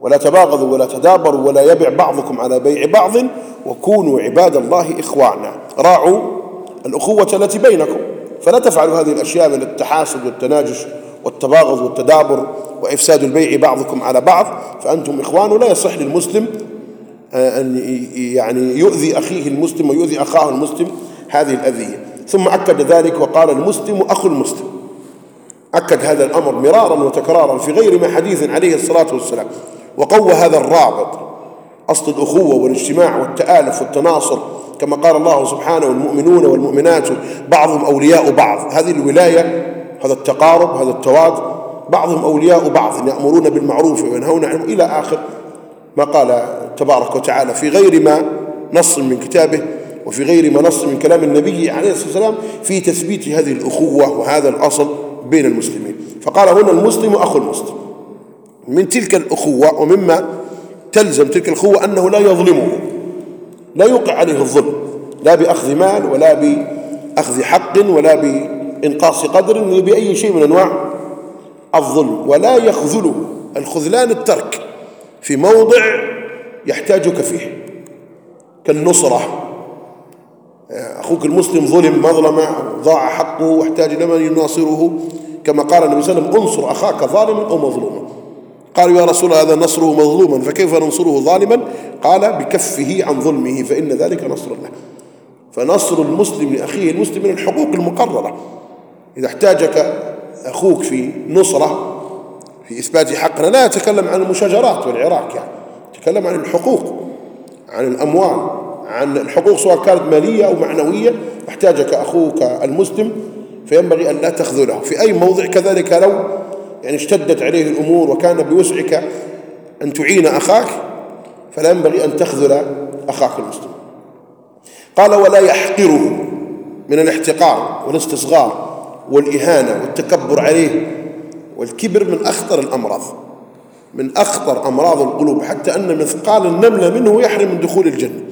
ولا تباغضوا ولا تدابروا ولا يبع بعضكم على بيع بعض وكونوا عباد الله إخوانا. راعوا الأخوة التي بينكم. فلا تفعلوا هذه الأشياء من التحاسد والتناجش والتباغض والتدابر وإفساد البيع بعضكم على بعض فأنتم إخوان ولا يصح للمسلم آه، أن يعني يؤذي أخيه المسلم ويؤذي أخاه المسلم هذه الأذية. ثم أكد ذلك وقال المسلم أخو المسلم. أكد هذا الأمر مرارا وتكرارا في غير ما حديث عليه الصلاة والسلام. وقوى هذا الرابط. أصل الأخوة والاجتماع والتآلف والتناصر. كما قال الله سبحانه والمؤمنون والمؤمنات بعضهم أولياء بعض. هذه الولاية هذا التقارب هذا التواد بعضهم أولياء بعض. يأمرون بالمعروف وينهون عنه إلى آخر ما قال تبارك وتعالى في غير ما نص من كتابه وفي غير ما نص من كلام النبي عليه الصلاة والسلام في تثبيت هذه الأخوة وهذا الأصل بين المسلمين. فقال هنا المسلم أخو المسلم. من تلك الأخوة ومما تلزم تلك الأخوة أنه لا يظلمه. لا يوقع عليه الظلم. لا بأخذ مال ولا بأخذ حق ولا بإنقاص قدر ولا بأي شيء من أنواع الظلم. ولا يخذله. الخذلان الترك في موضع يحتاجك فيه. كالنصرة. أخوك المسلم ظلم مظلمة ضاع حقه واحتاج إلى من يناصره. كما قال النبي صلى الله عليه وسلم انصر أخاك ظالما أو مظلوما. قالوا يا رسول هذا نصره مظلوما فكيف ننصره ظالما؟ قال بكفه عن ظلمه فإن ذلك نصر له. فنصر المسلم لأخيه المسلم من الحقوق المقررة. إذا احتاجك أخوك في نصرة في إثبات حقنا لا يتكلم عن المشاجرات والعراك يعني يتكلم عن الحقوق عن الأموال. عن الحقوق سواء كانت مالية أو معنوية أحتاجك أخوك المسلم فينبغي أن لا تخذله. في أي موضع كذلك لو يعني اشتدت عليه الأمور وكان بوسعك أن تعين أخاك فلا ينبغي أن تخذل أخاك المسلم. قال ولا يحقره من الاحتقار والاستصغار والإهانة والتكبر عليه والكبر من أخطر الأمراض من أخطر أمراض القلوب حتى أن مثقال النملة منه يحرم من دخول الجنة.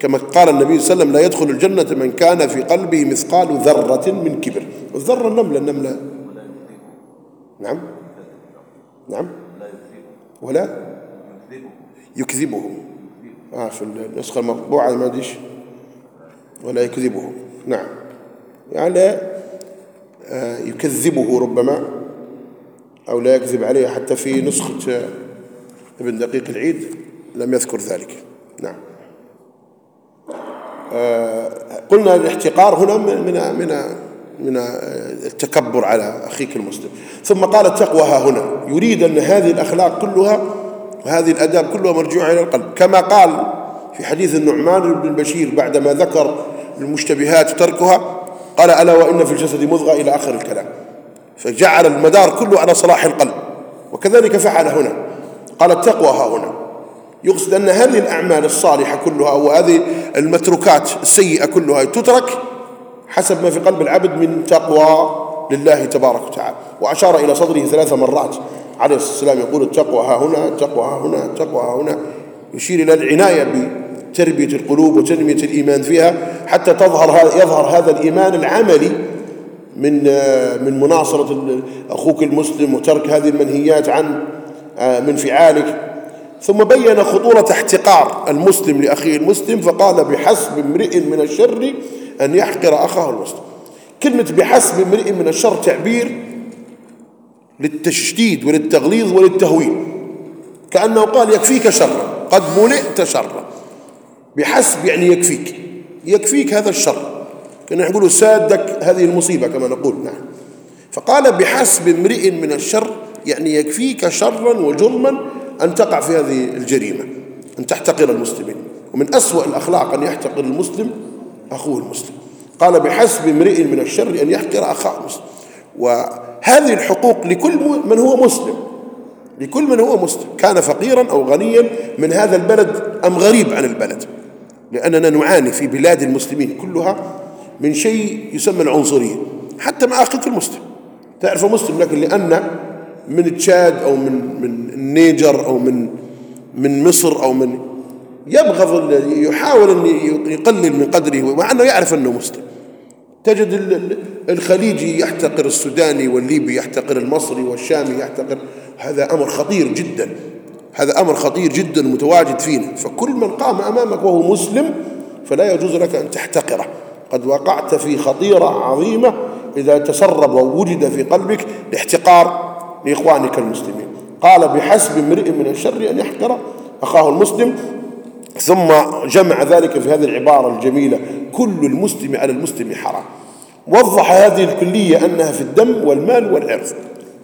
كما قال النبي صلى الله عليه وسلم لا يدخل الجنة من كان في قلبه مثقال ذرة من كبر. والذرة النملة النملة. نعم. نعم. ولا؟ يكذبه آه في النسخة المطبوعة ما أدريش ولا يكذبه نعم. يعني آه يكذبه ربما أو لا يكذب عليه. حتى في نسخة ابن دقيق العيد لم يذكر ذلك. نعم. قلنا الاحتقار هنا من من من من التكبر على أخيك المسلم. ثم قال التقوى ها هنا. يريد أن هذه الأخلاق كلها وهذه الأداب كلها مرجوعة إلى القلب. كما قال في حديث النعمان بن بشير بعدما ذكر المشتبهات تركها قال ألا وإن في الجسد مضغة إلى آخر الكلام. فجعل المدار كله على صلاح القلب. وكذلك فعل هنا. قال التقوى ها هنا. يقصد أن هذه الأعمال الصالحة كلها وهذه المتروكات السيئة كلها تترك حسب ما في قلب العبد من تقوى لله تبارك وتعالى. وأشار إلى صدره ثلاث مرات. عليه الصلاة والسلام يقول التقوى ها هنا التقوى ها هنا التقوى ها هنا. يشير إلى العناية بتربية القلوب وتنمية الإيمان فيها حتى تظهر يظهر هذا الإيمان العملي من من مناصرة أخوك المسلم وترك هذه المنهيات عن من فعالك. ثم بين خطورة احتقار المسلم لأخيه المسلم فقال بحسب امرئ من الشر أن يحقر أخاه المسلم. كلمة بحسب امرئ من الشر تعبير للتشديد وللتغليظ وللتهوين كأنه قال يكفيك شرا قد ملئت شرا بحسب يعني يكفيك. يكفيك هذا الشر. كنا نقول سادك هذه المصيبة كما نقول نعم. فقال بحسب امرئ من الشر يعني يكفيك شرا وجرما أن تقع في هذه الجريمة أن تحتقر المسلمين. ومن أسوأ الأخلاق أن يحتقر المسلم أخوه المسلم. قال بحسب امرئ من الشر أن يحقر أخاه المسلم. وهذه الحقوق لكل من هو مسلم. لكل من هو مسلم كان فقيرا أو غنيا من هذا البلد أم غريب عن البلد. لأننا نعاني في بلاد المسلمين كلها من شيء يسمى العنصرية حتى مع أخيك المسلم. تعرف مسلم لكن لأن من تشاد أو من من النيجر أو من من مصر أو من يبغض يحاول أن يقلل من قدره مع أنه يعرف أنه مسلم. تجد الخليجي يحتقر السوداني والليبي يحتقر المصري والشامي يحتقر. هذا أمر خطير جدا. هذا أمر خطير جدا متواجد فينا. فكل من قام أمامك وهو مسلم فلا يجوز لك أن تحتقره. قد وقعت في خطيرة عظيمة إذا تسرب ووجد في قلبك الاحتقار. لإخوانك المسلمين. قال بحسب امرئ من الشر أن يحقر أخاه المسلم ثم جمع ذلك في هذه العبارة الجميلة كل المسلم على المسلم حرام. وضح هذه الكلية أنها في الدم والمال والعرض.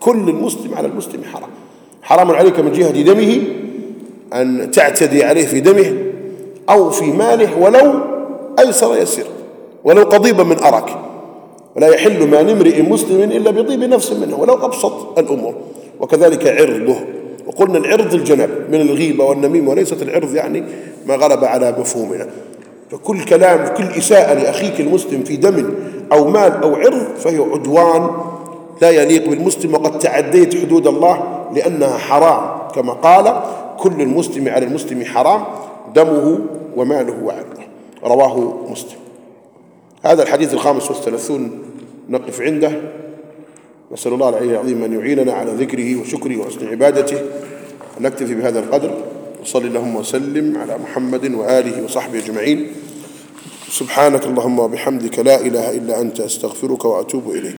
كل المسلم على المسلم حرام. حرام عليك من جهة دمه أن تعتدي عليه في دمه أو في ماله ولو أيسر يسير ولو قضيبا من أراك. ولا يحل ما امرئ مسلم إلا بطيب نفس منه ولو أبسط الأمور. وكذلك عرضه. وقلنا العرض الجنب من الغيبة والنميمة وليست العرض يعني ما غلب على مفهومنا. فكل كلام كل إساءة لأخيك المسلم في دم أو مال أو عرض فهي عدوان لا يليق بالمسلم وقد تعديت حدود الله لأنها حرام. كما قال كل المسلم على المسلم حرام دمه وماله وعرضه. رواه مسلم. هذا الحديث الخامس والثلاثون نقف عنده. نسأل الله العلي العظيم أن يعيننا على ذكره وشكره وحسن عبادته. نكتفي بهذا القدر. وصل اللهم وسلم على محمد وآله وصحبه أجمعين. سبحانك اللهم وبحمدك لا إله إلا أنت أستغفرك وأتوب إليك.